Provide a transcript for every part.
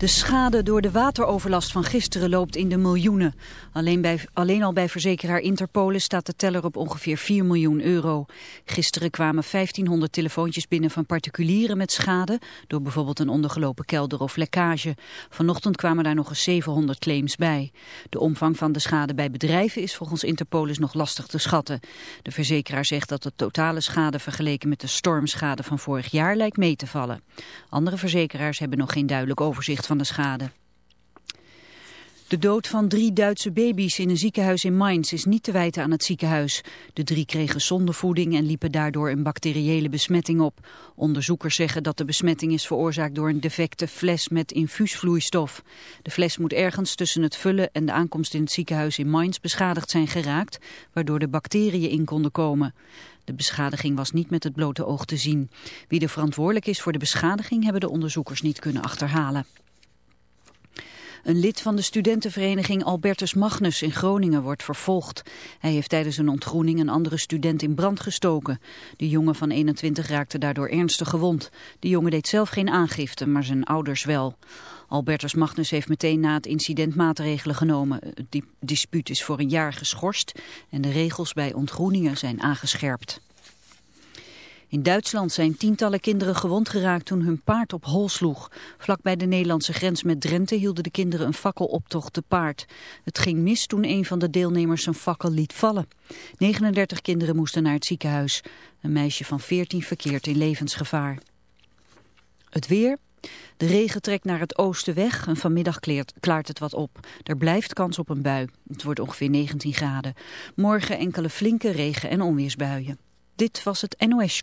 De schade door de wateroverlast van gisteren loopt in de miljoenen. Alleen, bij, alleen al bij verzekeraar Interpolis staat de teller op ongeveer 4 miljoen euro. Gisteren kwamen 1500 telefoontjes binnen van particulieren met schade... door bijvoorbeeld een ondergelopen kelder of lekkage. Vanochtend kwamen daar nog eens 700 claims bij. De omvang van de schade bij bedrijven is volgens Interpolis nog lastig te schatten. De verzekeraar zegt dat de totale schade vergeleken met de stormschade van vorig jaar lijkt mee te vallen. Andere verzekeraars hebben nog geen duidelijk overzicht van de schade. De dood van drie Duitse baby's in een ziekenhuis in Mainz is niet te wijten aan het ziekenhuis. De drie kregen zondevoeding en liepen daardoor een bacteriële besmetting op. Onderzoekers zeggen dat de besmetting is veroorzaakt door een defecte fles met infuusvloeistof. De fles moet ergens tussen het vullen en de aankomst in het ziekenhuis in Mainz beschadigd zijn geraakt, waardoor de bacteriën in konden komen. De beschadiging was niet met het blote oog te zien. Wie er verantwoordelijk is voor de beschadiging hebben de onderzoekers niet kunnen achterhalen. Een lid van de studentenvereniging Albertus Magnus in Groningen wordt vervolgd. Hij heeft tijdens een ontgroening een andere student in brand gestoken. De jongen van 21 raakte daardoor ernstig gewond. De jongen deed zelf geen aangifte, maar zijn ouders wel. Albertus Magnus heeft meteen na het incident maatregelen genomen. Het dispuut is voor een jaar geschorst en de regels bij ontgroeningen zijn aangescherpt. In Duitsland zijn tientallen kinderen gewond geraakt toen hun paard op hol sloeg. Vlak bij de Nederlandse grens met Drenthe hielden de kinderen een fakkeloptocht te paard. Het ging mis toen een van de deelnemers zijn fakkel liet vallen. 39 kinderen moesten naar het ziekenhuis. Een meisje van 14 verkeert in levensgevaar. Het weer... De regen trekt naar het oosten weg en vanmiddag klaart het wat op. Er blijft kans op een bui. Het wordt ongeveer 19 graden. Morgen enkele flinke regen- en onweersbuien. Dit was het NOS.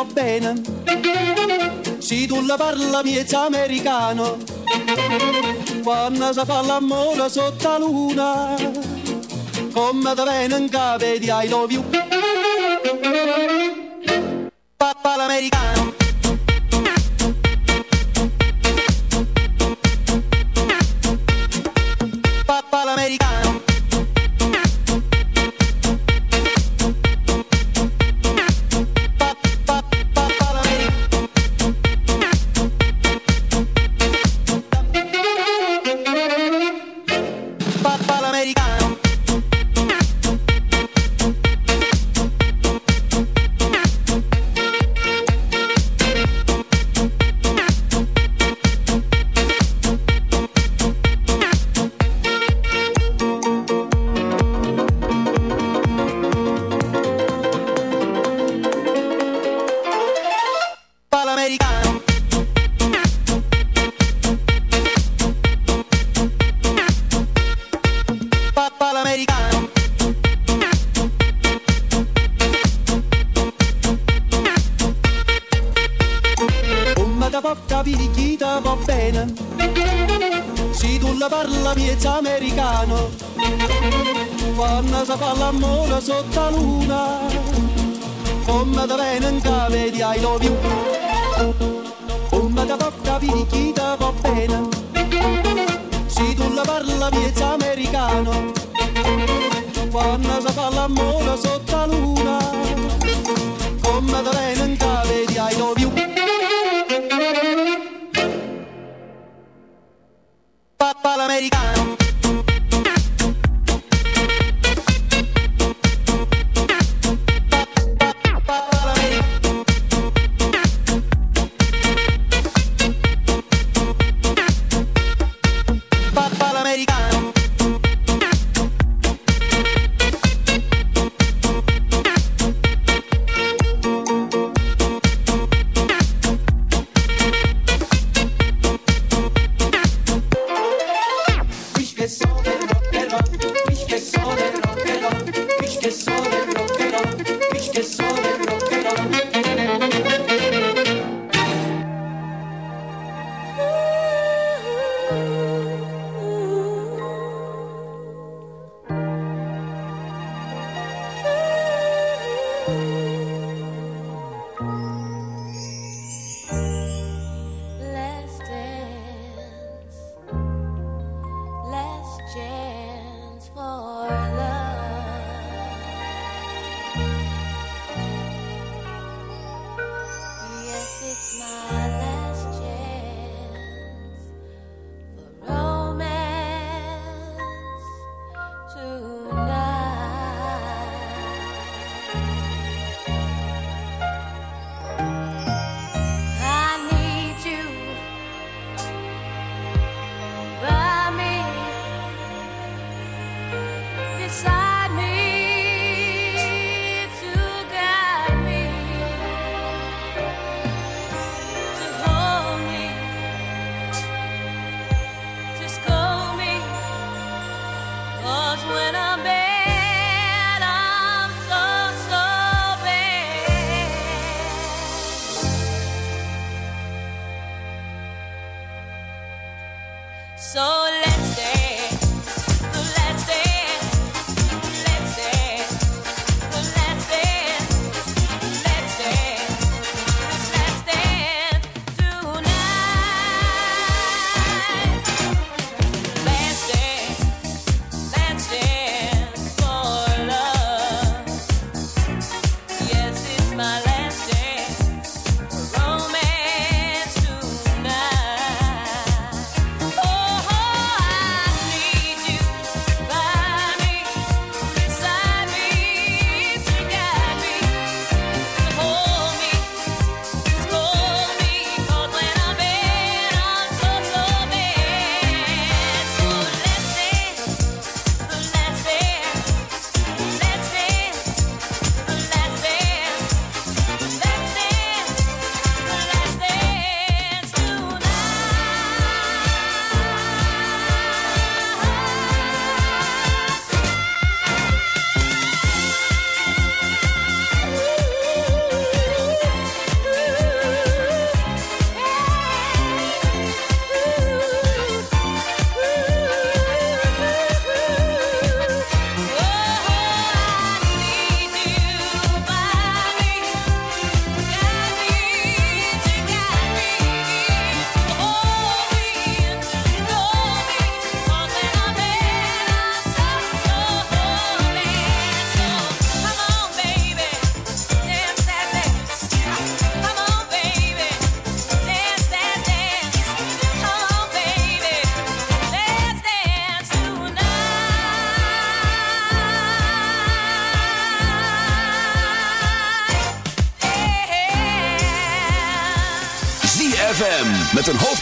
stanno bene. Si tu la parla miezza americano, quando si fa l'amore sotto la luna, come da bene in capo di I. americano. Yeah.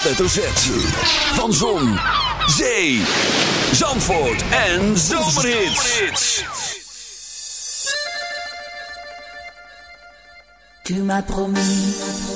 hoofdletter Z. Van Zon, Zee, Zandvoort en Zomerhits. Tu m'as promis.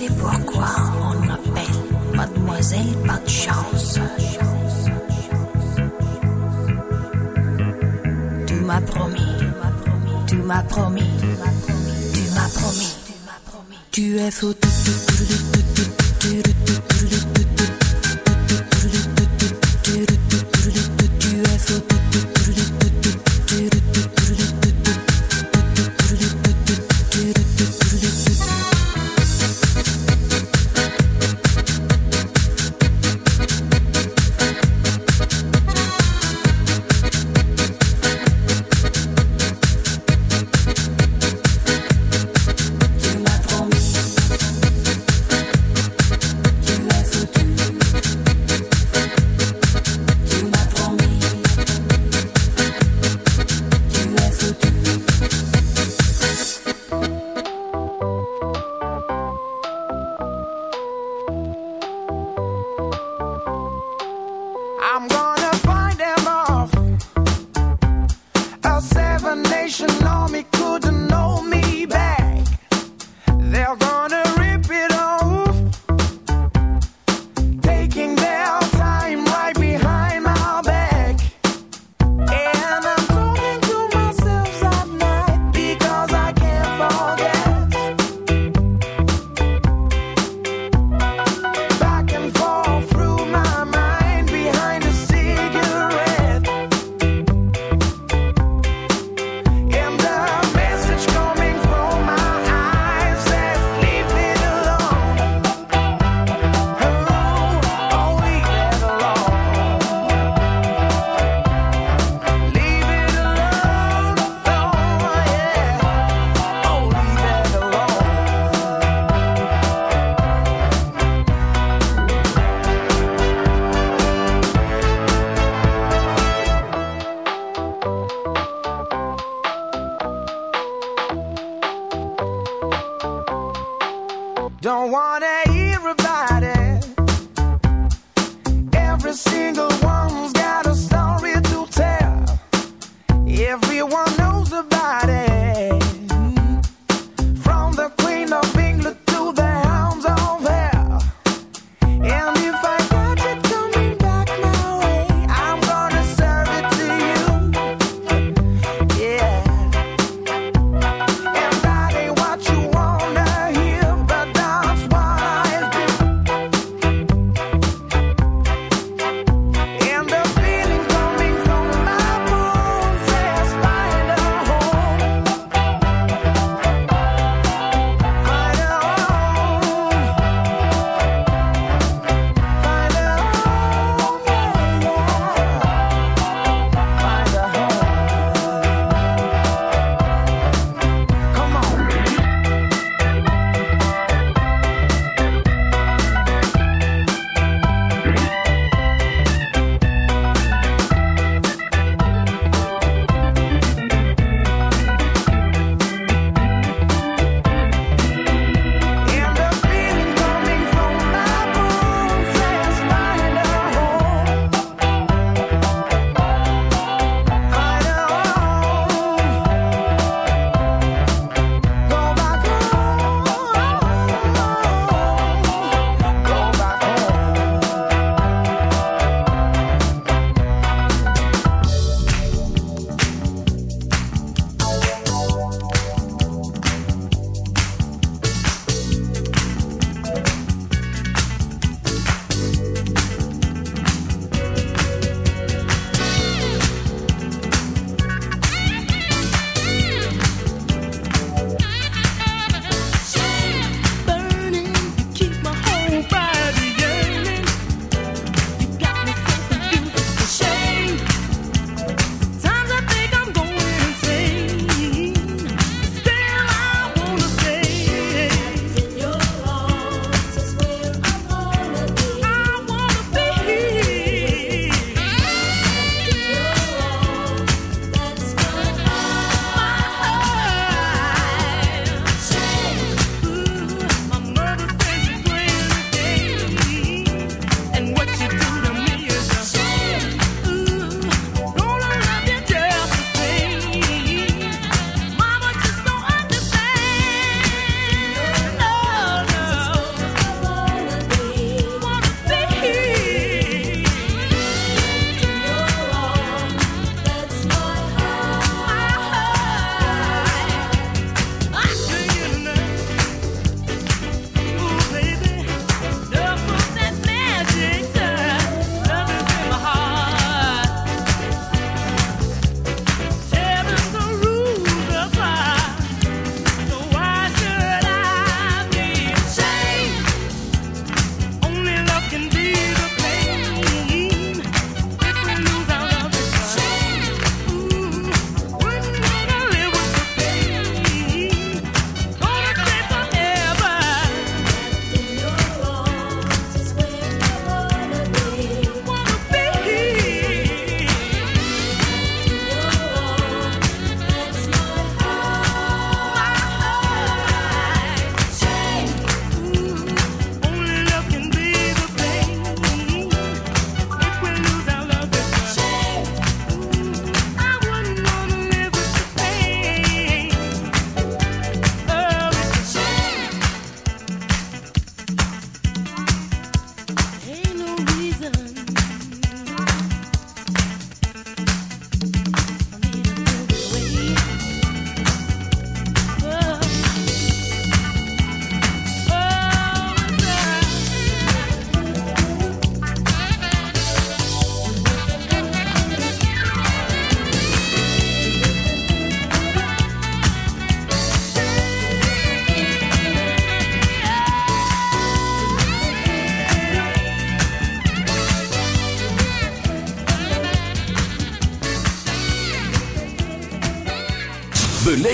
C'est pourquoi on l'appelle Mademoiselle Pas de chance. Tu m'as promis, tu m'as promis, tu m'as promis, tu es fou.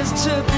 is to be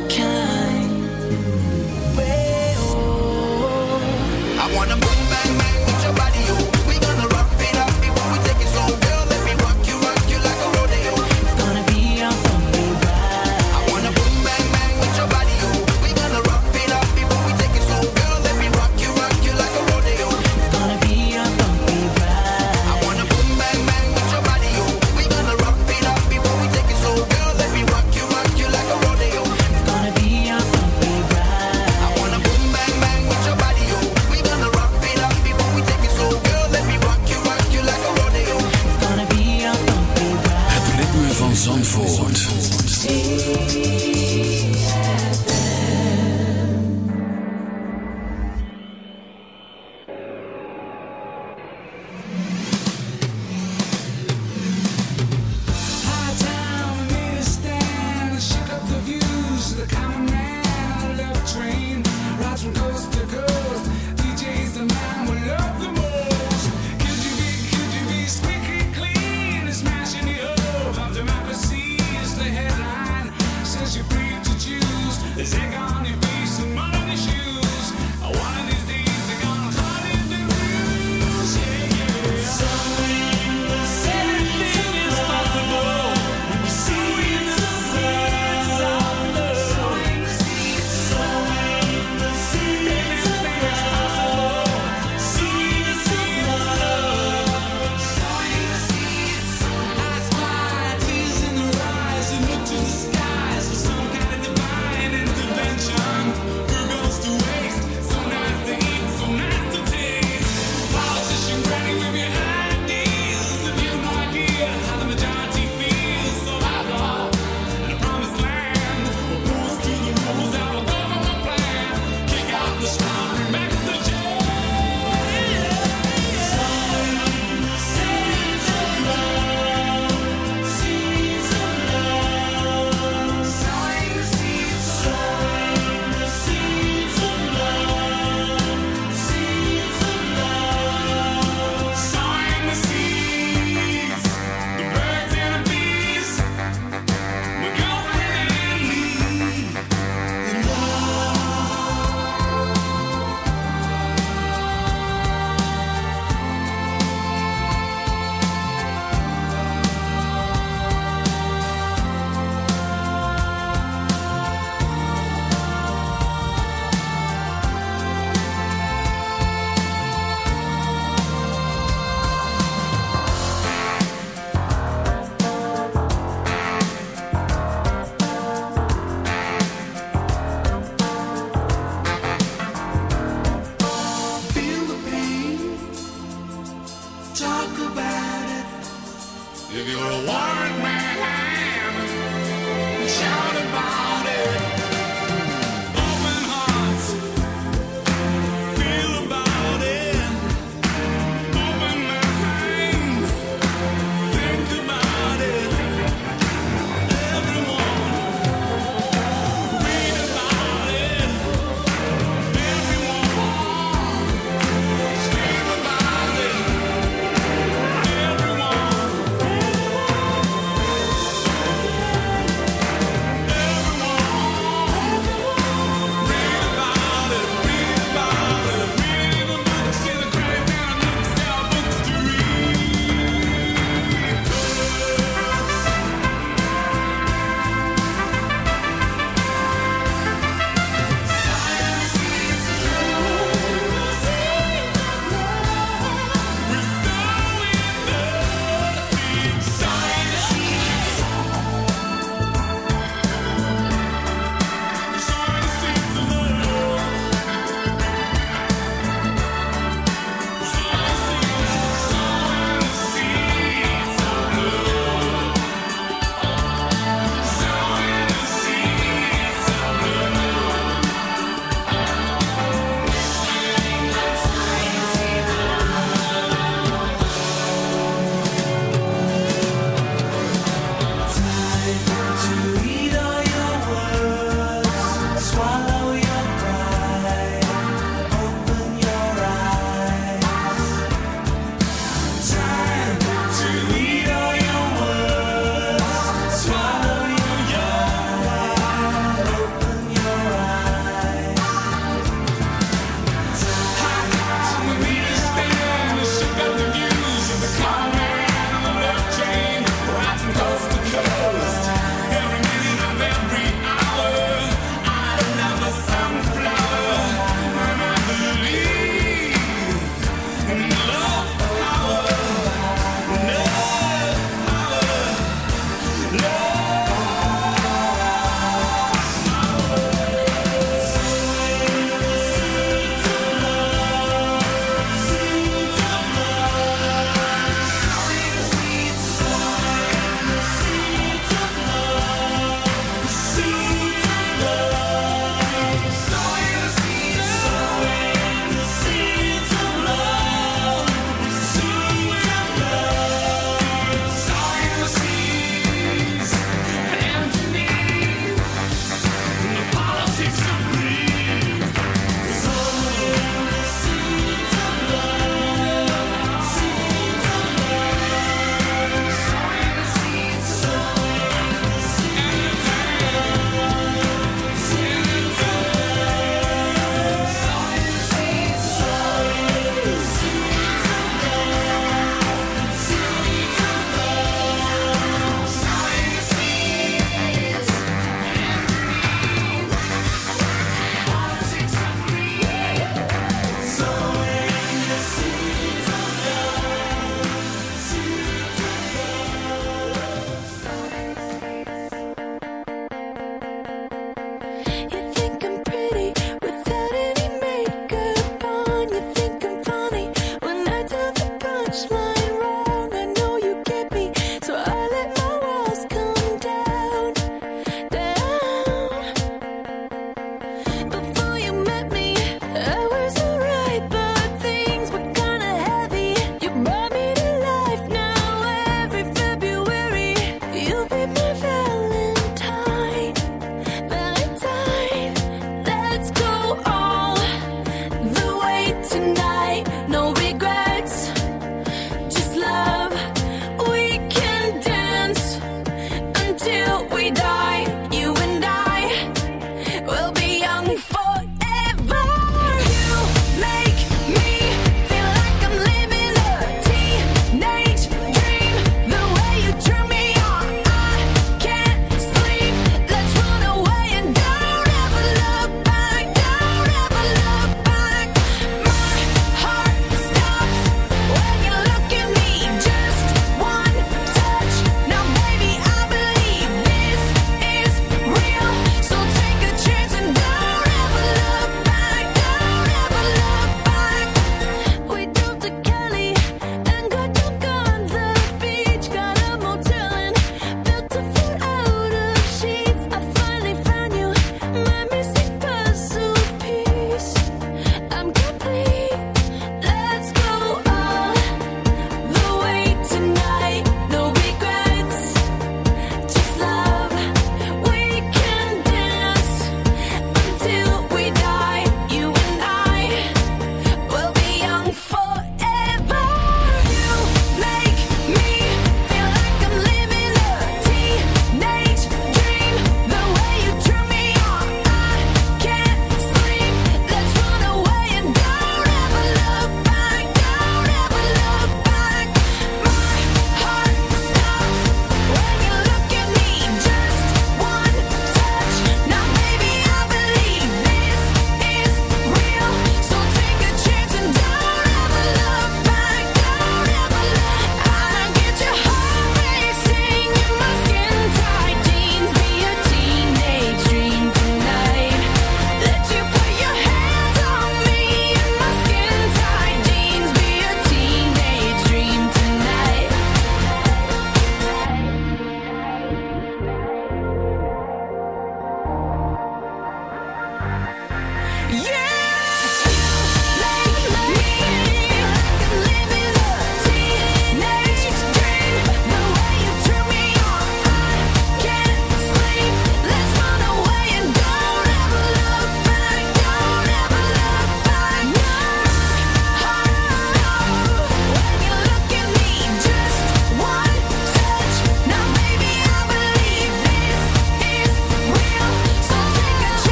we die.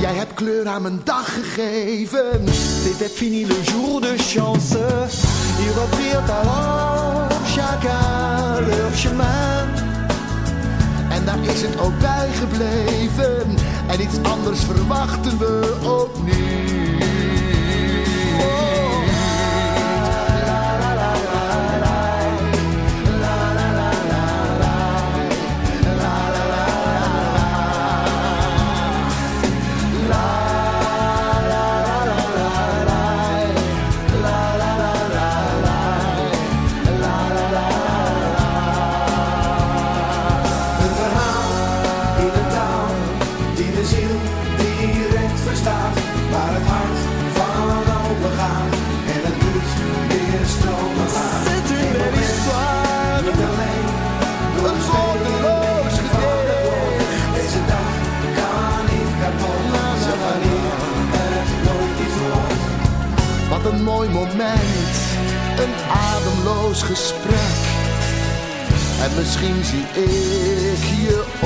Jij hebt kleur aan mijn dag gegeven. C'était fini le jour de chance. Ils reprirent alors chacun leur chemin. En daar is het ook bij gebleven. En iets anders verwachten we ook Een mooi moment, een ademloos gesprek. En misschien zie ik je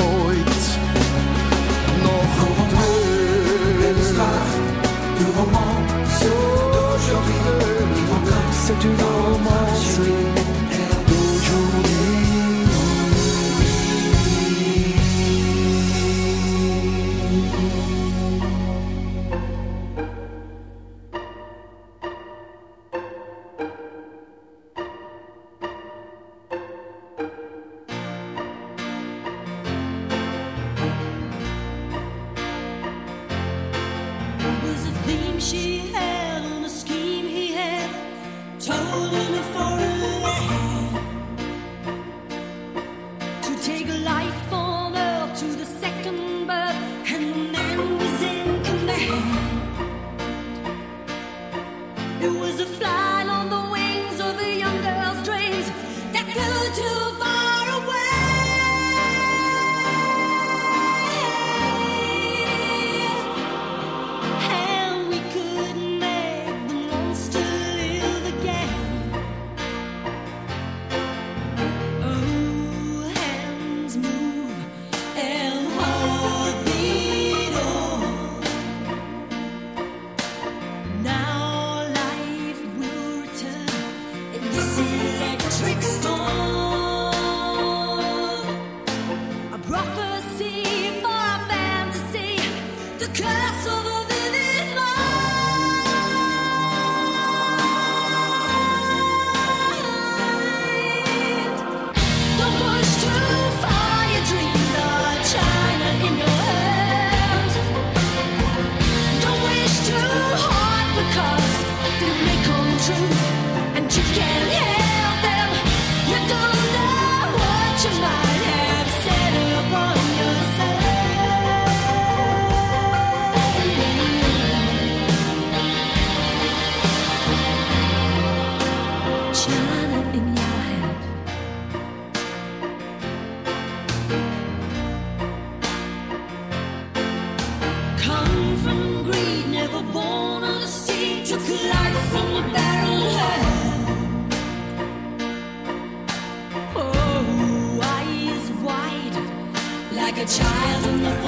child in the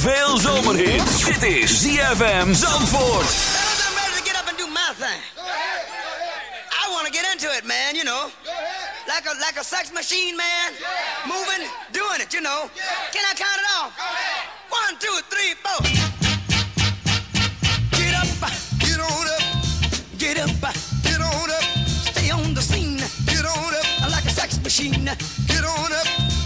Heel veel zomerhit. Dit is ZFM Zandvoort. I'm ready to get up and do my thing. I want to get into it, man, you know. Like a like a sex machine, man. Moving, doing it, you know. Can I count it off? One, two, three, four. Get up, get on up. Get up, get on up. Stay on the scene. Get on up. Like a sex machine. Get on up.